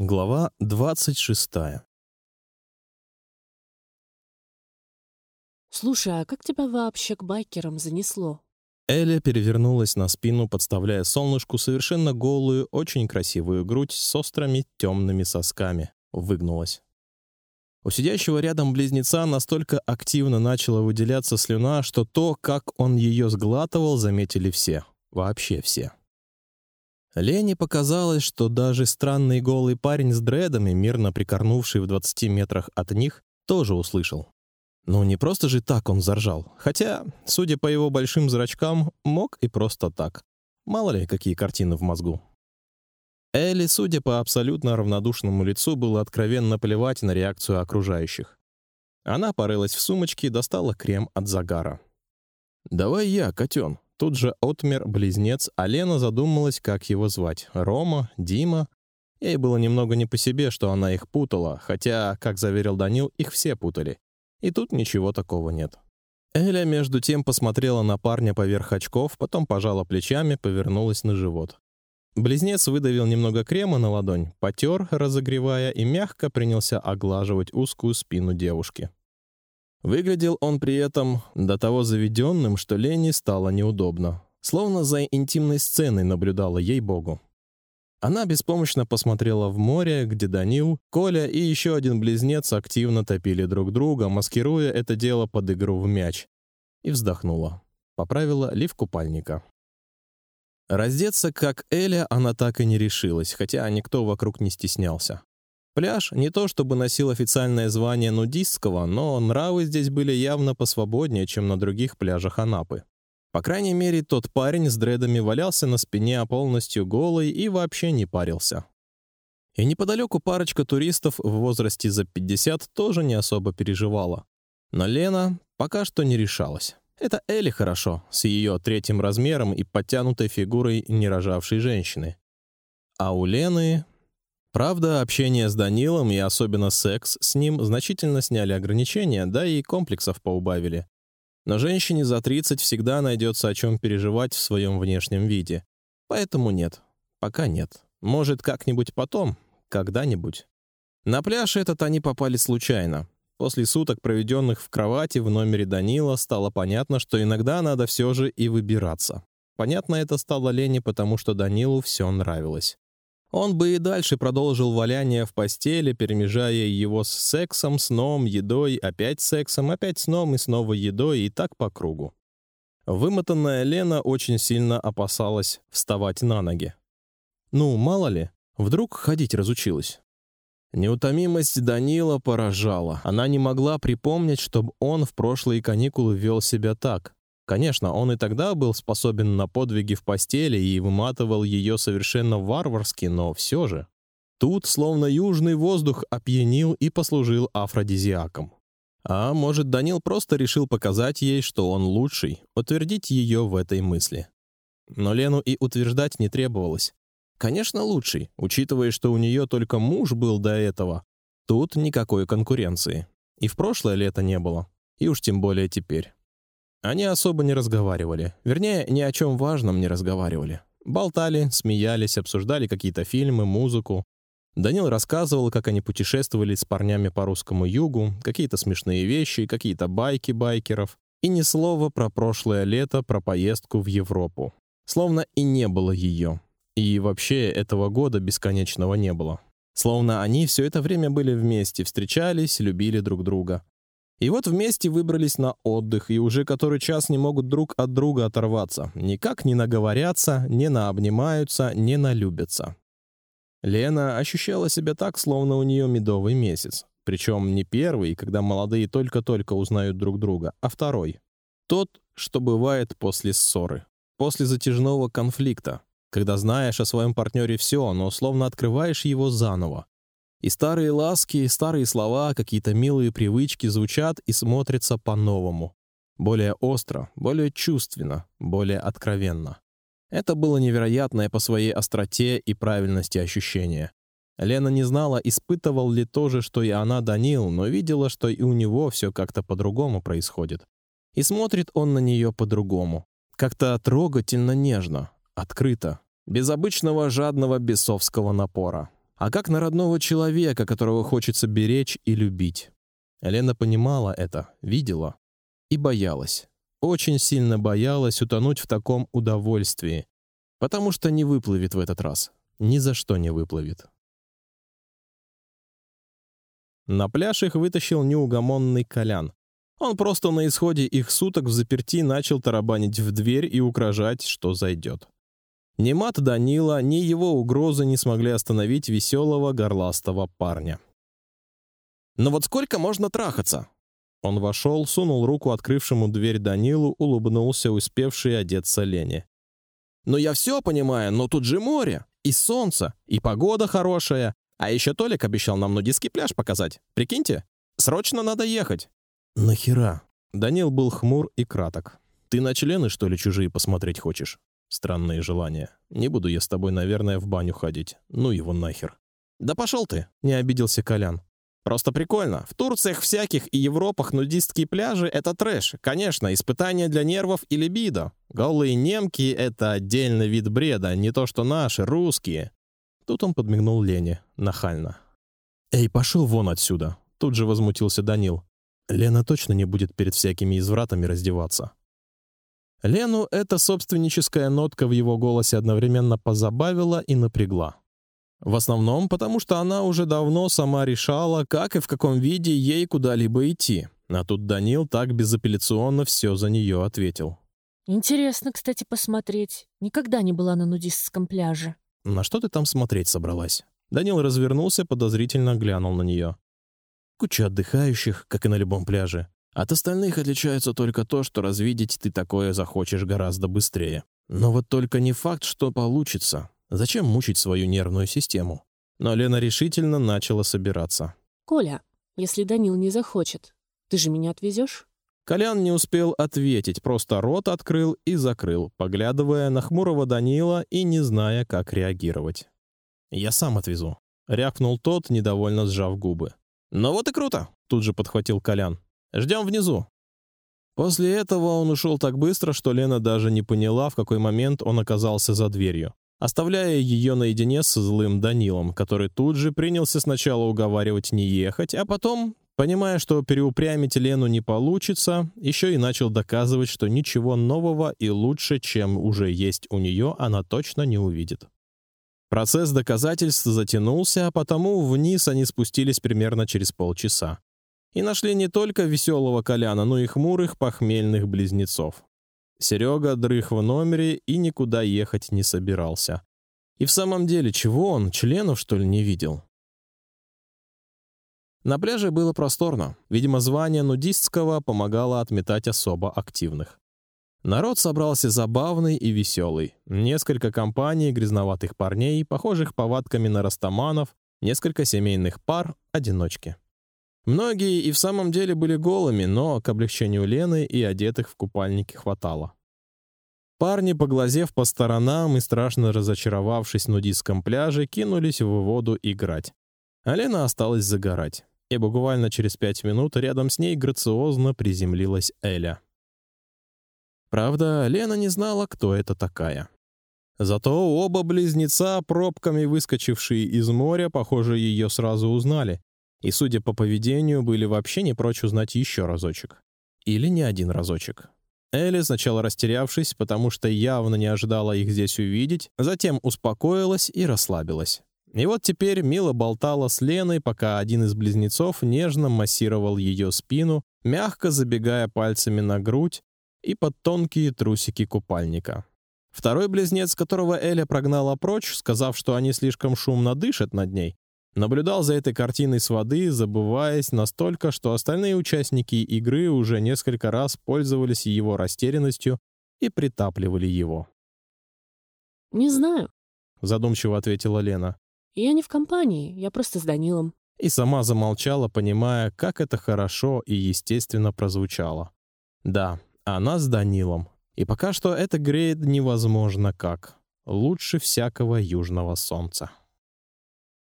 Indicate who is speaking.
Speaker 1: Глава двадцать шестая.
Speaker 2: Слушай, а как тебя вообще к байкерам занесло?
Speaker 1: Эля перевернулась на спину, подставляя солнышку совершенно голую, очень красивую грудь с острыми темными сосками. Выгнулась. У сидящего рядом близнеца настолько активно начала выделяться слюна, что то, как он ее сглатывал, заметили все, вообще все. Лене показалось, что даже странный голый парень с дредами, мирно прикорнувший в двадцати метрах от них, тоже услышал. Ну не просто же так он заржал, хотя, судя по его большим зрачкам, мог и просто так. Мало ли какие картины в мозгу. Элли, судя по абсолютно равнодушному лицу, было откровенно плевать на реакцию окружающих. Она порылась в сумочке и достала крем от загара. Давай я, котен, Тут же отмер близнец, а Лена задумалась, как его звать: Рома, Дима. Ей было немного не по себе, что она их путала, хотя, как заверил Данил, их все путали. И тут ничего такого нет. Эля между тем посмотрела на парня поверх очков, потом пожала плечами, повернулась на живот. Близнец выдавил немного крема на ладонь, потер, разогревая, и мягко принялся оглаживать узкую спину девушки. Выглядел он при этом до того заведенным, что Лене стало неудобно, словно за интимной сценой наблюдала ей богу. Она беспомощно посмотрела в море, где Данил, Коля и еще один близнец активно топили друг друга, маскируя это дело под игру в мяч, и вздохнула. Поправила лиф купальника. Раздеться как Эля она так и не решилась, хотя никто вокруг не стеснялся. Пляж не то чтобы носил официальное звание нудистского, но нравы здесь были явно посвободнее, чем на других пляжах Анапы. По крайней мере, тот парень с дредами валялся на спине полностью голый и вообще не парился. И неподалеку парочка туристов в возрасте за 50 тоже не особо переживала. Но Лена пока что не решалась. Это Элли хорошо, с ее третьим размером и подтянутой фигурой нерожавшей женщины. А у Лены Правда, общение с Данилом и особенно секс с ним значительно сняли ограничения, да и комплексов поубавили. Но женщине за 30 всегда найдется о чем переживать в своем внешнем виде, поэтому нет, пока нет. Может, как-нибудь потом, когда-нибудь. На пляж этот они попали случайно. После суток, проведенных в кровати в номере Данила, стало понятно, что иногда надо все же и выбираться. Понятно это стало Лене, потому что Данилу все нравилось. Он бы и дальше продолжил валяние в постели, перемежая его с сексом, сном, едой, опять сексом, опять сном и снова едой и так по кругу. Вымотанная Лена очень сильно опасалась вставать на ноги. Ну, мало ли, вдруг ходить разучилась. Неутомимость Данила поражала. Она не могла припомнить, чтобы он в прошлые каникулы вел себя так. Конечно, он и тогда был способен на подвиги в постели и выматывал ее совершенно варварски, но все же тут словно южный воздух опьянил и послужил афродизиаком. А может, Данил просто решил показать ей, что он лучший, утвердить ее в этой мысли. Но Лену и утверждать не требовалось. Конечно, лучший, учитывая, что у нее только муж был до этого. Тут никакой конкуренции. И в прошлое лето не было, и уж тем более теперь. Они особо не разговаривали, вернее, ни о чем важном не разговаривали. Болтали, смеялись, обсуждали какие-то фильмы, музыку. Данил рассказывал, как они путешествовали с парнями по русскому югу, какие-то смешные вещи, какие-то байки байкеров, и ни слова про прошлое лето, про поездку в Европу, словно и не было ее, и вообще этого года бесконечного не было, словно они все это время были вместе, встречались, любили друг друга, и вот вместе выбрались на отдых, и уже который час не могут друг от друга оторваться, никак не наговорятся, не наобнимаются, не налюбятся. Лена ощущала себя так, словно у нее медовый месяц, причем не первый, когда молодые только-только узнают друг друга, а второй, тот, что бывает после ссоры, после затяжного конфликта, когда знаешь о своем партнере все, но словно открываешь его заново, и старые ласки, старые слова, какие-то милые привычки звучат и смотрятся по-новому, более остро, более чувственно, более откровенно. Это было невероятное по своей остроте и правильности ощущение. Лена не знала, испытывал ли то же, что и она Данил, но видела, что и у него все как-то по-другому происходит. И смотрит он на нее по-другому, как-то трогательно нежно, открыто, без обычного жадного бесовского напора. А как на родного человека, которого хочется беречь и любить. Лена понимала это, видела и боялась. Очень сильно боялась утонуть в таком удовольствии, потому что не выплывет в этот раз. Ни за что не выплывет. На пляж их вытащил неугомонный Колян. Он просто на исходе их суток в заперти начал тарабанить в дверь и угрожать, что зайдет. Ни мат Данила, ни его угрозы не смогли остановить веселого горластого парня. Но «Ну вот сколько можно трахаться? Он вошел, сунул руку открывшему дверь Данилу, улыбнулся, успевший одеться Лене. «Ну я все понимаю, но тут же море, и солнце, и погода хорошая. А еще Толик обещал нам нудистский пляж показать. Прикиньте, срочно надо ехать». «Нахера?» Данил был хмур и краток. «Ты на члены, что ли, чужие посмотреть хочешь?» Странные желания. Не буду я с тобой, наверное, в баню ходить. Ну его нахер. Да пошел ты, не обиделся Колян. Просто прикольно. В Турциях всяких и Европах нудистские пляжи — это трэш. Конечно, испытание для нервов и либидо. Голые немки — это отдельный вид бреда, не то что наши, русские. Тут он подмигнул Лене, нахально. «Эй, пошел вон отсюда!» Тут же возмутился Данил. Лена точно не будет перед всякими извратами раздеваться. Лену эта собственническая нотка в его голосе одновременно позабавила и напрягла. В основном потому, что она уже давно сама решала, как и в каком виде ей куда-либо идти. А тут Данил так безапелляционно все за нее ответил.
Speaker 2: Интересно, кстати, посмотреть. Никогда не была на нудистском пляже.
Speaker 1: На что ты там смотреть собралась? Данил развернулся, подозрительно глянул на нее. Куча отдыхающих, как и на любом пляже. От остальных отличается только то, что развидеть ты такое захочешь гораздо быстрее. Но вот только не факт, что получится. Зачем мучить свою нервную систему? Но Лена решительно начала собираться.
Speaker 2: Коля, если Данил не захочет, ты же меня отвезешь?
Speaker 1: Колян не успел ответить, просто рот открыл и закрыл, поглядывая на хмурого Данила и не зная, как реагировать. Я сам отвезу, рявкнул тот, недовольно сжав губы. Ну вот и круто, тут же подхватил Колян. Ждем внизу. После этого он ушел так быстро, что Лена даже не поняла, в какой момент он оказался за дверью, оставляя ее наедине с злым Данилом, который тут же принялся сначала уговаривать не ехать, а потом, понимая, что переупрямить Лену не получится, еще и начал доказывать, что ничего нового и лучше, чем уже есть у нее, она точно не увидит. Процесс доказательств затянулся, а потому вниз они спустились примерно через полчаса и нашли не только веселого Коляна, но и хмурых похмельных близнецов. Серега дрых в номере и никуда ехать не собирался. И в самом деле, чего он членов что ли не видел? На пляже было просторно. Видимо, звание нудистского помогало отметать особо активных. Народ собрался забавный и веселый. Несколько компаний грязноватых парней, похожих повадками на растаманов, несколько семейных пар, одиночки. Многие и в самом деле были голыми, но к облегчению Лены и одетых в купальники хватало. Парни, поглазев по сторонам и страшно разочаровавшись в нудистском пляже, кинулись в воду играть. А Лена осталась загорать. И буквально через пять минут рядом с ней грациозно приземлилась Эля. Правда, Лена не знала, кто это такая. Зато оба близнеца, пробками выскочившие из моря, похоже, ее сразу узнали и, судя по поведению, были вообще не прочь узнать еще разочек. Или не один разочек. Элли, сначала растерявшись, потому что явно не ожидала их здесь увидеть, затем успокоилась и расслабилась. И вот теперь мило болтала с Леной, пока один из близнецов нежно массировал ее спину, мягко забегая пальцами на грудь и под тонкие трусики купальника. Второй близнец, которого Эля прогнала прочь, сказав, что они слишком шумно дышат над ней, Наблюдал за этой картиной с воды, забываясь настолько, что остальные участники игры уже несколько раз пользовались его растерянностью и притапливали его.
Speaker 2: Не знаю,
Speaker 1: задумчиво ответила Лена.
Speaker 2: Я не в компании, я просто с Данилом.
Speaker 1: И сама замолчала, понимая, как это хорошо и естественно прозвучало. Да, она с Данилом, и пока что это греет невозможно как лучше всякого южного солнца.